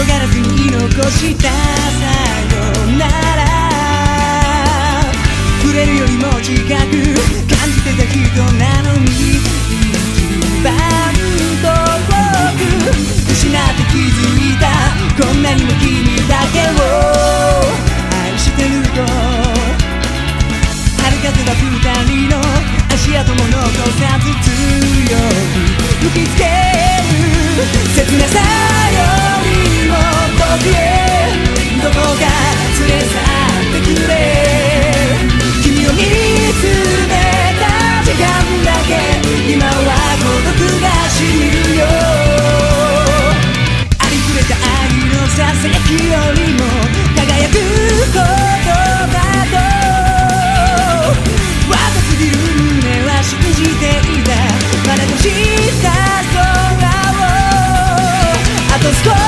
尖らずに残したさ Let's go.